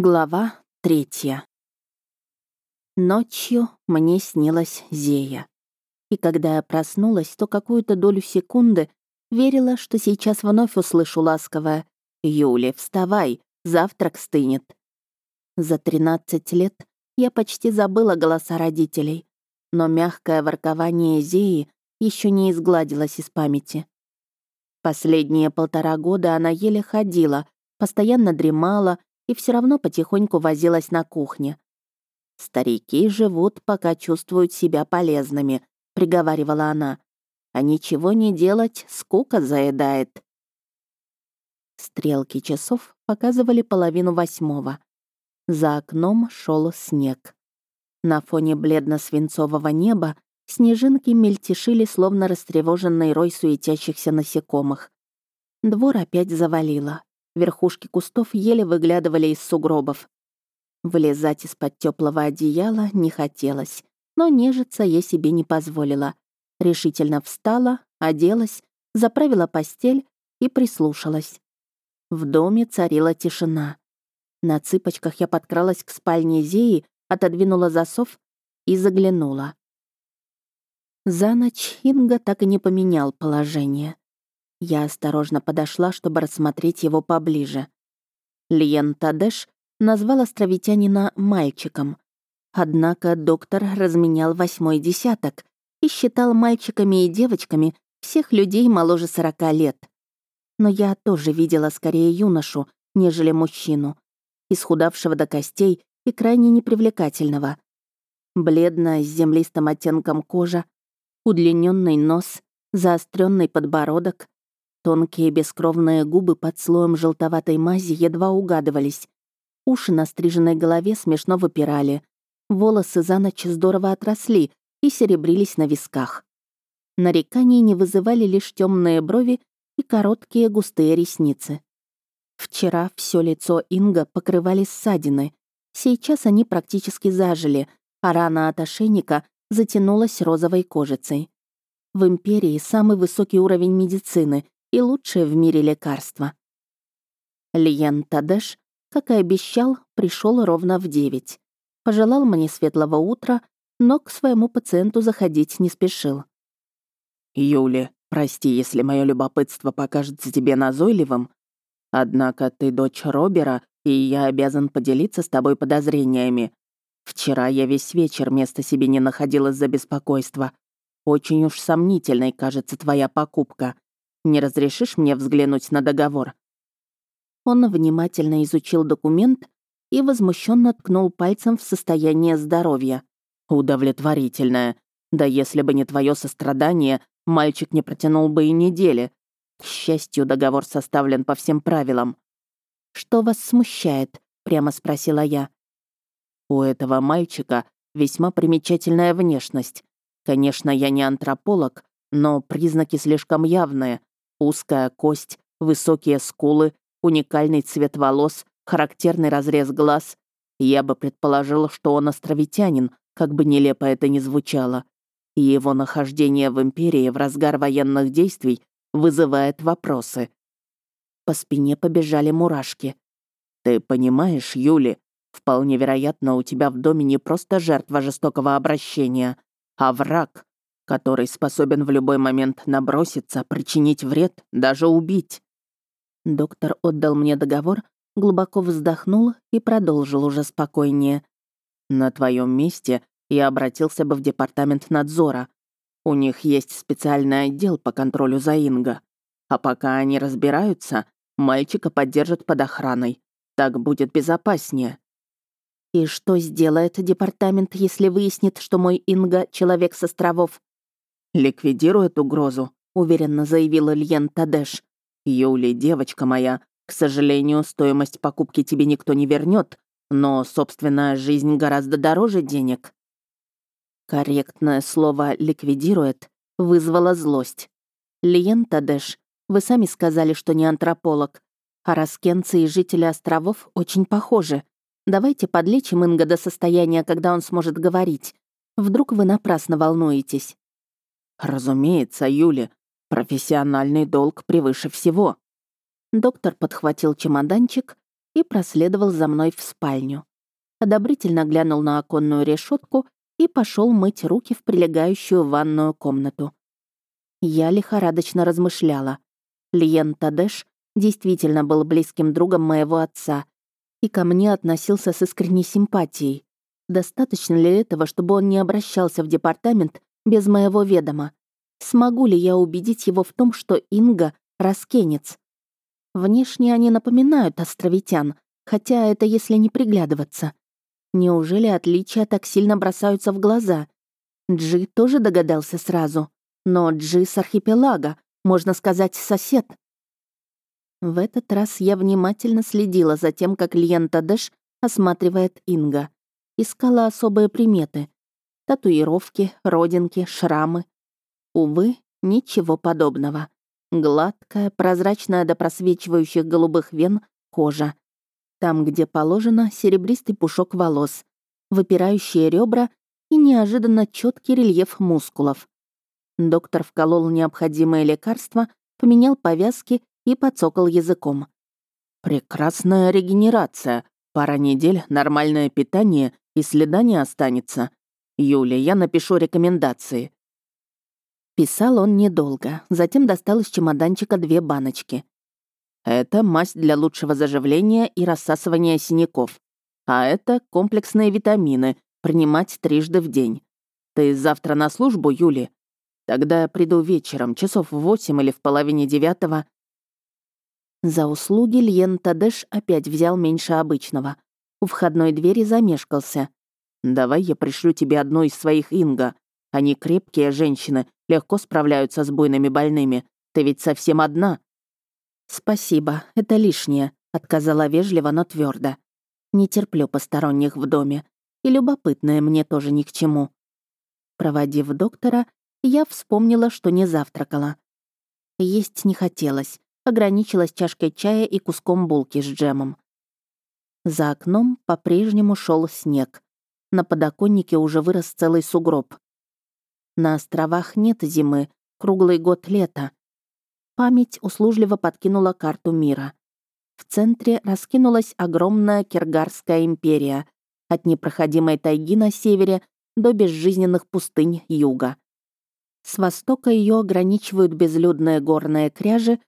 Глава третья. Ночью мне снилась Зея. И когда я проснулась, то какую-то долю секунды верила, что сейчас вновь услышу ласковое «Юля, вставай, завтрак стынет». За 13 лет я почти забыла голоса родителей, но мягкое воркование Зеи еще не изгладилось из памяти. Последние полтора года она еле ходила, постоянно дремала и все равно потихоньку возилась на кухне. «Старики живут, пока чувствуют себя полезными», — приговаривала она. «А ничего не делать, скука заедает». Стрелки часов показывали половину восьмого. За окном шел снег. На фоне бледно-свинцового неба снежинки мельтешили, словно растревоженный рой суетящихся насекомых. Двор опять завалило. Верхушки кустов еле выглядывали из сугробов. Вылезать из-под теплого одеяла не хотелось, но нежиться я себе не позволила. Решительно встала, оделась, заправила постель и прислушалась. В доме царила тишина. На цыпочках я подкралась к спальне Зеи, отодвинула засов и заглянула. За ночь Инга так и не поменял положение. Я осторожно подошла, чтобы рассмотреть его поближе. Лиен Тадеш назвал островитянина мальчиком. Однако доктор разменял восьмой десяток и считал мальчиками и девочками всех людей моложе сорока лет. Но я тоже видела скорее юношу, нежели мужчину, исхудавшего до костей и крайне непривлекательного. Бледно, с землистым оттенком кожа, удлиненный нос, заостренный подбородок, Тонкие бескровные губы под слоем желтоватой мази едва угадывались. Уши на стриженной голове смешно выпирали. Волосы за ночь здорово отросли и серебрились на висках. Нареканий не вызывали лишь темные брови и короткие густые ресницы. Вчера все лицо Инга покрывали ссадины. Сейчас они практически зажили, а рана от ошейника затянулась розовой кожицей. В империи самый высокий уровень медицины, и лучшее в мире лекарство. Лиен Тадеш, как и обещал, пришел ровно в девять. Пожелал мне светлого утра, но к своему пациенту заходить не спешил. «Юли, прости, если мое любопытство покажется тебе назойливым, однако ты дочь Робера, и я обязан поделиться с тобой подозрениями. Вчера я весь вечер места себе не находил из-за беспокойства. Очень уж сомнительной кажется твоя покупка. Не разрешишь мне взглянуть на договор?» Он внимательно изучил документ и возмущенно ткнул пальцем в состояние здоровья. «Удовлетворительное. Да если бы не твое сострадание, мальчик не протянул бы и недели. К счастью, договор составлен по всем правилам». «Что вас смущает?» — прямо спросила я. «У этого мальчика весьма примечательная внешность. Конечно, я не антрополог, но признаки слишком явные. Узкая кость, высокие скулы, уникальный цвет волос, характерный разрез глаз. Я бы предположил, что он островитянин, как бы нелепо это ни звучало. И его нахождение в Империи в разгар военных действий вызывает вопросы. По спине побежали мурашки. «Ты понимаешь, Юли, вполне вероятно, у тебя в доме не просто жертва жестокого обращения, а враг, который способен в любой момент наброситься, причинить вред, даже убить. Доктор отдал мне договор, глубоко вздохнул и продолжил уже спокойнее. На твоем месте я обратился бы в департамент надзора. У них есть специальный отдел по контролю за Инго. А пока они разбираются, мальчика поддержат под охраной. Так будет безопаснее. И что сделает департамент, если выяснит, что мой Инга — человек с островов? Ликвидирует угрозу», — уверенно заявил Ильен Тадеш. «Юли, девочка моя, к сожалению, стоимость покупки тебе никто не вернет, но собственная жизнь гораздо дороже денег». Корректное слово «ликвидирует» вызвало злость. Лиен Тадеш, вы сами сказали, что не антрополог, а раскенцы и жители островов очень похожи. Давайте подлечим Инга до состояния, когда он сможет говорить. Вдруг вы напрасно волнуетесь. «Разумеется, Юля, профессиональный долг превыше всего». Доктор подхватил чемоданчик и проследовал за мной в спальню. Одобрительно глянул на оконную решетку и пошел мыть руки в прилегающую ванную комнату. Я лихорадочно размышляла. Лиен Тадеш действительно был близким другом моего отца и ко мне относился с искренней симпатией. Достаточно ли этого, чтобы он не обращался в департамент без моего ведома? Смогу ли я убедить его в том, что Инга — раскенец? Внешне они напоминают островитян, хотя это если не приглядываться. Неужели отличия так сильно бросаются в глаза? Джи тоже догадался сразу. Но Джи с архипелага, можно сказать, сосед. В этот раз я внимательно следила за тем, как Льен Тадеш осматривает Инга. Искала особые приметы. Татуировки, родинки, шрамы. Увы, ничего подобного. Гладкая, прозрачная до просвечивающих голубых вен кожа. Там, где положено, серебристый пушок волос, выпирающие ребра и неожиданно четкий рельеф мускулов. Доктор вколол необходимые лекарства, поменял повязки и подсокал языком. «Прекрасная регенерация. Пара недель, нормальное питание и следа не останется. Юля, я напишу рекомендации». Писал он недолго, затем достал из чемоданчика две баночки. Это мазь для лучшего заживления и рассасывания синяков. А это комплексные витамины, принимать трижды в день. Ты завтра на службу, Юли? Тогда я приду вечером, часов в восемь или в половине девятого. За услуги Льен Тадеш опять взял меньше обычного. У входной двери замешкался. «Давай я пришлю тебе одну из своих Инга. Они крепкие женщины, легко справляются с буйными больными. Ты ведь совсем одна». «Спасибо, это лишнее», — отказала вежливо, но твердо. «Не терплю посторонних в доме, и любопытное мне тоже ни к чему». Проводив доктора, я вспомнила, что не завтракала. Есть не хотелось, ограничилась чашкой чая и куском булки с джемом. За окном по-прежнему шел снег. На подоконнике уже вырос целый сугроб. На островах нет зимы, круглый год лето. Память услужливо подкинула карту мира. В центре раскинулась огромная Киргарская империя, от непроходимой тайги на севере до безжизненных пустынь юга. С востока ее ограничивают безлюдные горные кряжи,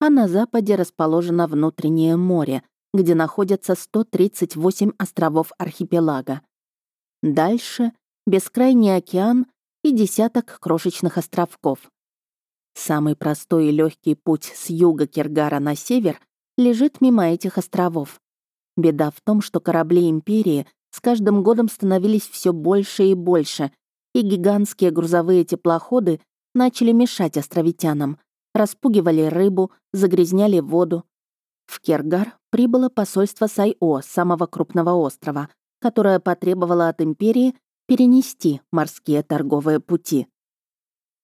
а на западе расположено внутреннее море, где находятся 138 островов архипелага. Дальше — бескрайний океан и десяток крошечных островков. Самый простой и легкий путь с юга Киргара на север лежит мимо этих островов. Беда в том, что корабли Империи с каждым годом становились все больше и больше, и гигантские грузовые теплоходы начали мешать островитянам, распугивали рыбу, загрязняли воду. В Киргар прибыло посольство Сайо, самого крупного острова, которое потребовало от Империи перенести морские торговые пути.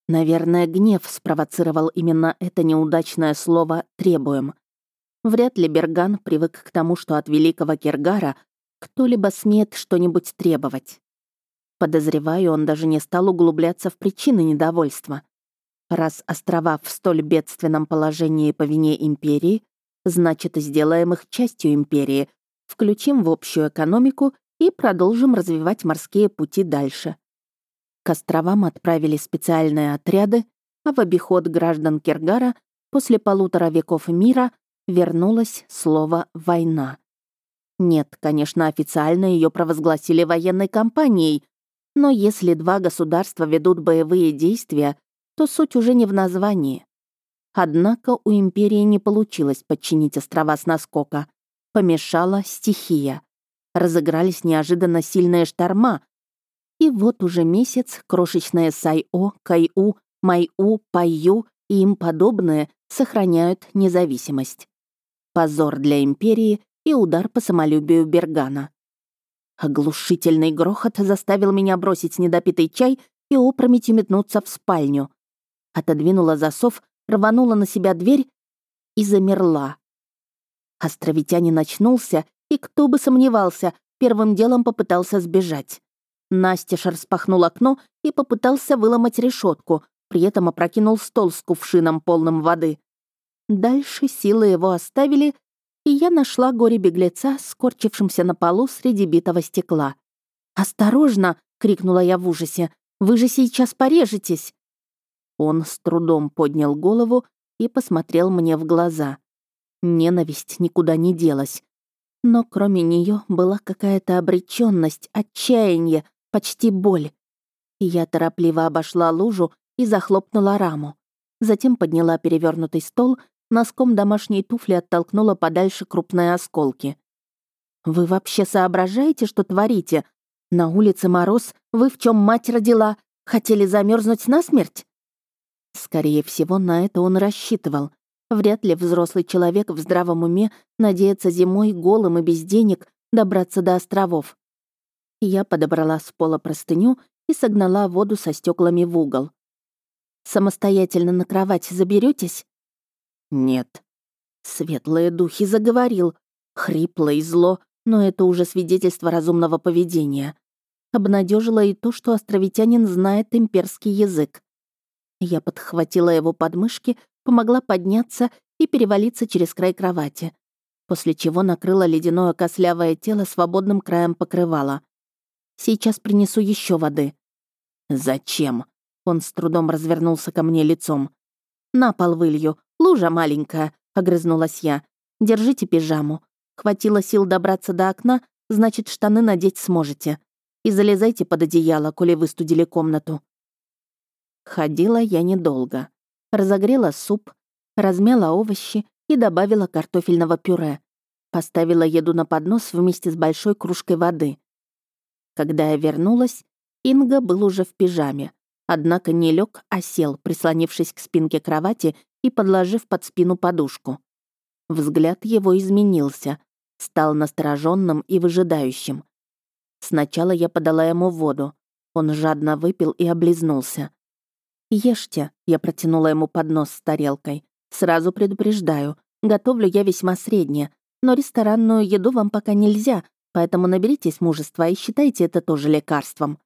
Наверное, гнев спровоцировал именно это неудачное слово «требуем». Вряд ли Берган привык к тому, что от великого Киргара кто-либо смеет что-нибудь требовать. Подозреваю, он даже не стал углубляться в причины недовольства. Раз острова в столь бедственном положении по вине империи, значит, сделаем их частью империи, включим в общую экономику и продолжим развивать морские пути дальше. К островам отправили специальные отряды, а в обиход граждан Киргара после полутора веков мира вернулось слово «война». Нет, конечно, официально ее провозгласили военной кампанией, но если два государства ведут боевые действия, то суть уже не в названии. Однако у империи не получилось подчинить острова с наскока. Помешала стихия разыгрались неожиданно сильные шторма. И вот уже месяц крошечные Сайо, Кайу, Майу, Пайю и им подобные сохраняют независимость. Позор для империи и удар по самолюбию Бергана. Оглушительный грохот заставил меня бросить недопитый чай и опрометью метнуться в спальню. Отодвинула засов, рванула на себя дверь и замерла. Островитянин очнулся и кто бы сомневался, первым делом попытался сбежать. Настеж распахнул окно и попытался выломать решетку, при этом опрокинул стол с кувшином, полным воды. Дальше силы его оставили, и я нашла горе-беглеца, скорчившимся на полу среди битого стекла. «Осторожно!» — крикнула я в ужасе. «Вы же сейчас порежетесь!» Он с трудом поднял голову и посмотрел мне в глаза. Ненависть никуда не делась. Но кроме нее была какая-то обреченность, отчаяние, почти боль. Я торопливо обошла лужу и захлопнула раму. Затем подняла перевернутый стол, носком домашней туфли оттолкнула подальше крупные осколки. «Вы вообще соображаете, что творите? На улице мороз, вы в чем мать родила? Хотели замерзнуть насмерть?» Скорее всего, на это он рассчитывал. Вряд ли взрослый человек в здравом уме надеется зимой голым и без денег добраться до островов. Я подобрала с пола простыню и согнала воду со стеклами в угол. «Самостоятельно на кровать заберетесь? «Нет». Светлые духи заговорил. Хрипло и зло, но это уже свидетельство разумного поведения. Обнадежило и то, что островитянин знает имперский язык. Я подхватила его подмышки, помогла подняться и перевалиться через край кровати, после чего накрыла ледяное кослявое тело свободным краем покрывала. «Сейчас принесу еще воды». «Зачем?» Он с трудом развернулся ко мне лицом. «На пол вылью, лужа маленькая», — огрызнулась я. «Держите пижаму. Хватило сил добраться до окна, значит, штаны надеть сможете. И залезайте под одеяло, коли выстудили комнату». Ходила я недолго. Разогрела суп, размяла овощи и добавила картофельного пюре. Поставила еду на поднос вместе с большой кружкой воды. Когда я вернулась, Инга был уже в пижаме. Однако не лег, а сел, прислонившись к спинке кровати и подложив под спину подушку. Взгляд его изменился, стал настороженным и выжидающим. Сначала я подала ему воду. Он жадно выпил и облизнулся. «Ешьте», — я протянула ему поднос с тарелкой. «Сразу предупреждаю, готовлю я весьма средне, но ресторанную еду вам пока нельзя, поэтому наберитесь мужества и считайте это тоже лекарством».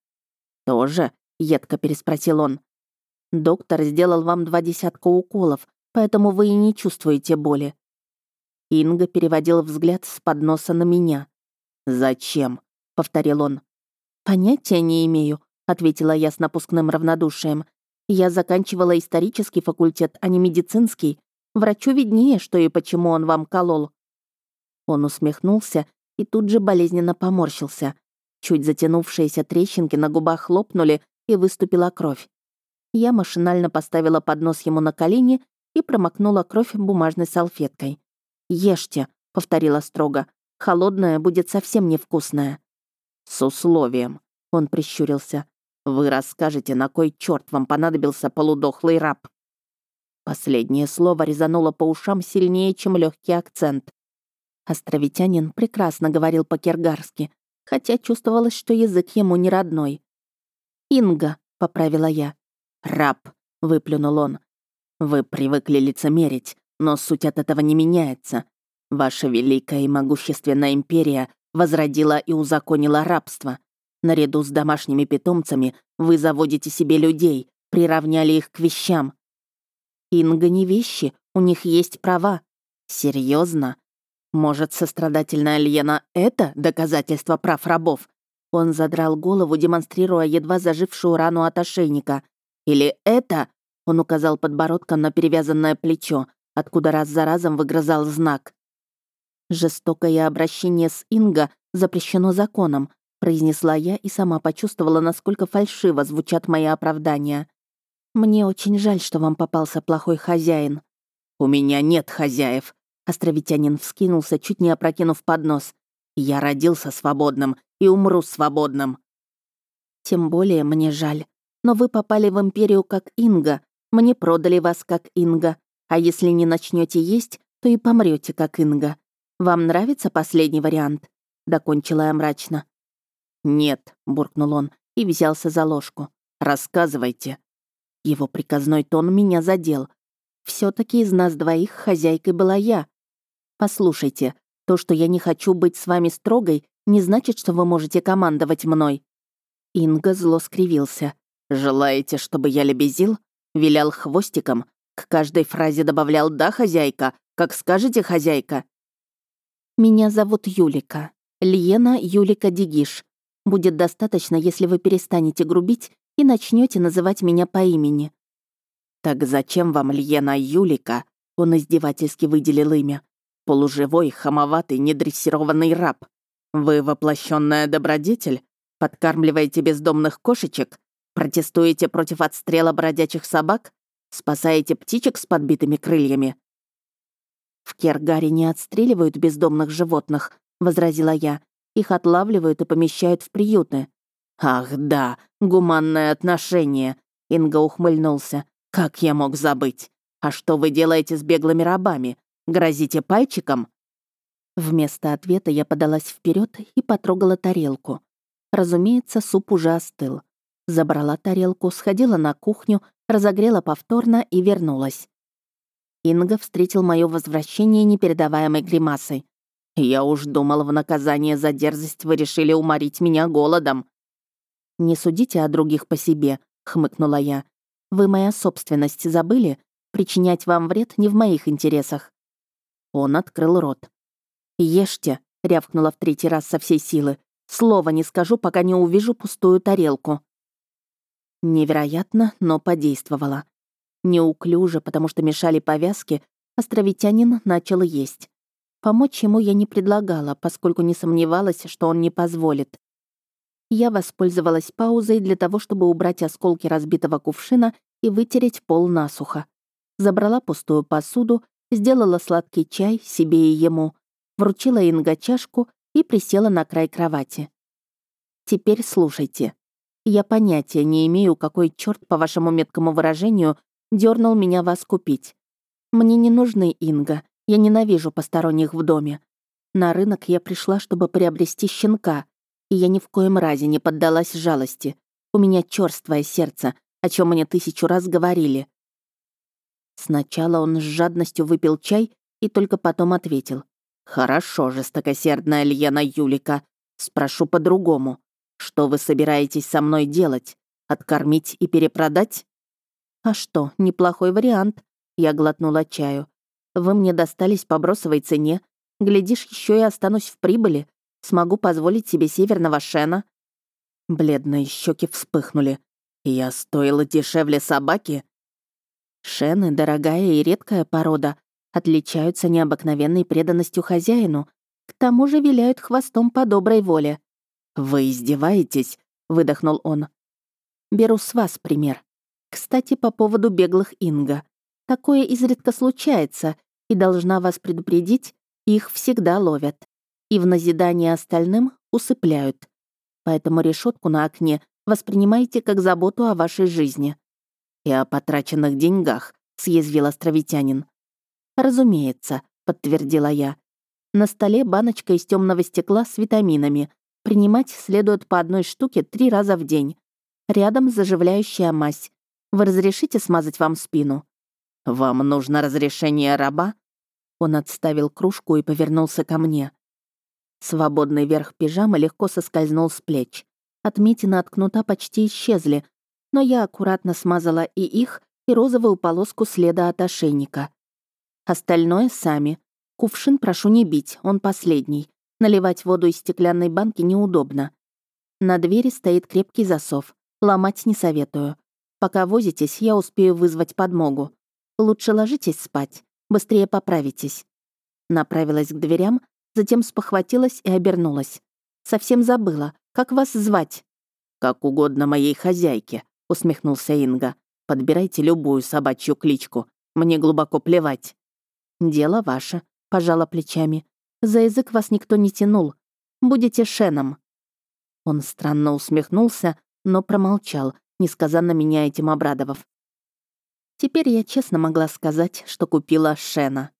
«Тоже?» — едко переспросил он. «Доктор сделал вам два десятка уколов, поэтому вы и не чувствуете боли». Инга переводил взгляд с подноса на меня. «Зачем?» — повторил он. «Понятия не имею», — ответила я с напускным равнодушием. Я заканчивала исторический факультет, а не медицинский. Врачу виднее, что и почему он вам колол». Он усмехнулся и тут же болезненно поморщился. Чуть затянувшиеся трещинки на губах хлопнули, и выступила кровь. Я машинально поставила поднос ему на колени и промокнула кровь бумажной салфеткой. «Ешьте», — повторила строго. «Холодное будет совсем невкусное». «С условием», — он прищурился. Вы расскажете, на кой черт вам понадобился полудохлый раб?» Последнее слово резануло по ушам сильнее, чем легкий акцент. Островитянин прекрасно говорил по-киргарски, хотя чувствовалось, что язык ему не родной. «Инга», — поправила я. «Раб», — выплюнул он. «Вы привыкли лицемерить, но суть от этого не меняется. Ваша великая и могущественная империя возродила и узаконила рабство. Наряду с домашними питомцами вы заводите себе людей, приравняли их к вещам. Инга не вещи, у них есть права. Серьезно? Может, сострадательная Лена — это доказательство прав рабов? Он задрал голову, демонстрируя едва зажившую рану от ошейника. Или это? Он указал подбородком на перевязанное плечо, откуда раз за разом выгрызал знак. Жестокое обращение с Инга запрещено законом, произнесла я и сама почувствовала, насколько фальшиво звучат мои оправдания. «Мне очень жаль, что вам попался плохой хозяин». «У меня нет хозяев», — островитянин вскинулся, чуть не опрокинув поднос. «Я родился свободным и умру свободным». «Тем более мне жаль. Но вы попали в империю как Инга. Мне продали вас как Инга. А если не начнете есть, то и помрете как Инга. Вам нравится последний вариант?» Докончила я мрачно. «Нет», — буркнул он и взялся за ложку. «Рассказывайте». Его приказной тон меня задел. все таки из нас двоих хозяйкой была я. Послушайте, то, что я не хочу быть с вами строгой, не значит, что вы можете командовать мной». Инга зло скривился. «Желаете, чтобы я лебезил?» Вилял хвостиком. К каждой фразе добавлял «да, хозяйка», «как скажете, хозяйка». Меня зовут Юлика. Лиена Юлика Дигиш. Будет достаточно, если вы перестанете грубить и начнете называть меня по имени». «Так зачем вам Льена Юлика?» Он издевательски выделил имя. «Полуживой, хамоватый, недрессированный раб. Вы воплощенная добродетель? Подкармливаете бездомных кошечек? Протестуете против отстрела бродячих собак? Спасаете птичек с подбитыми крыльями?» «В Кергаре не отстреливают бездомных животных», — возразила я. «Их отлавливают и помещают в приюты». «Ах, да, гуманное отношение», — Инга ухмыльнулся. «Как я мог забыть? А что вы делаете с беглыми рабами? Грозите пальчиком?» Вместо ответа я подалась вперед и потрогала тарелку. Разумеется, суп уже остыл. Забрала тарелку, сходила на кухню, разогрела повторно и вернулась. Инга встретил мое возвращение непередаваемой гримасой. «Я уж думал, в наказание за дерзость вы решили уморить меня голодом». «Не судите о других по себе», — хмыкнула я. «Вы моя собственность забыли? Причинять вам вред не в моих интересах». Он открыл рот. «Ешьте», — рявкнула в третий раз со всей силы. «Слова не скажу, пока не увижу пустую тарелку». Невероятно, но подействовало. Неуклюже, потому что мешали повязки, островитянин начал есть. Помочь ему я не предлагала, поскольку не сомневалась, что он не позволит. Я воспользовалась паузой для того, чтобы убрать осколки разбитого кувшина и вытереть пол насухо. Забрала пустую посуду, сделала сладкий чай себе и ему, вручила Инга чашку и присела на край кровати. «Теперь слушайте. Я понятия не имею, какой черт, по вашему меткому выражению, дернул меня вас купить. Мне не нужны Инга, я ненавижу посторонних в доме. На рынок я пришла, чтобы приобрести щенка, и я ни в коем разе не поддалась жалости. У меня черствое сердце, о чем мне тысячу раз говорили. Сначала он с жадностью выпил чай и только потом ответил. «Хорошо, жестокосердная Льена Юлика. Спрошу по-другому. Что вы собираетесь со мной делать? Откормить и перепродать?» «А что, неплохой вариант», — я глотнула чаю. «Вы мне достались по бросовой цене. Глядишь, еще и останусь в прибыли. Смогу позволить себе северного шена». Бледные щеки вспыхнули. «Я стоила дешевле собаки?» Шены — дорогая и редкая порода, отличаются необыкновенной преданностью хозяину, к тому же виляют хвостом по доброй воле. «Вы издеваетесь?» — выдохнул он. «Беру с вас пример. Кстати, по поводу беглых Инга. Такое изредка случается, и должна вас предупредить, их всегда ловят. И в назидание остальным усыпляют. Поэтому решетку на окне воспринимайте как заботу о вашей жизни. И о потраченных деньгах, съязвил островитянин. Разумеется, подтвердила я. На столе баночка из темного стекла с витаминами. Принимать следует по одной штуке три раза в день. Рядом заживляющая мазь. Вы разрешите смазать вам спину?» «Вам нужно разрешение раба?» Он отставил кружку и повернулся ко мне. Свободный верх пижамы легко соскользнул с плеч. Отметины от кнута почти исчезли, но я аккуратно смазала и их, и розовую полоску следа от ошейника. Остальное сами. Кувшин прошу не бить, он последний. Наливать воду из стеклянной банки неудобно. На двери стоит крепкий засов. Ломать не советую. Пока возитесь, я успею вызвать подмогу. Лучше ложитесь спать, быстрее поправитесь». Направилась к дверям, затем спохватилась и обернулась. «Совсем забыла. Как вас звать?» «Как угодно моей хозяйке», — усмехнулся Инга. «Подбирайте любую собачью кличку. Мне глубоко плевать». «Дело ваше», — пожала плечами. «За язык вас никто не тянул. Будете Шеном». Он странно усмехнулся, но промолчал, несказанно меня этим обрадовав. Теперь я честно могла сказать, что купила Шена.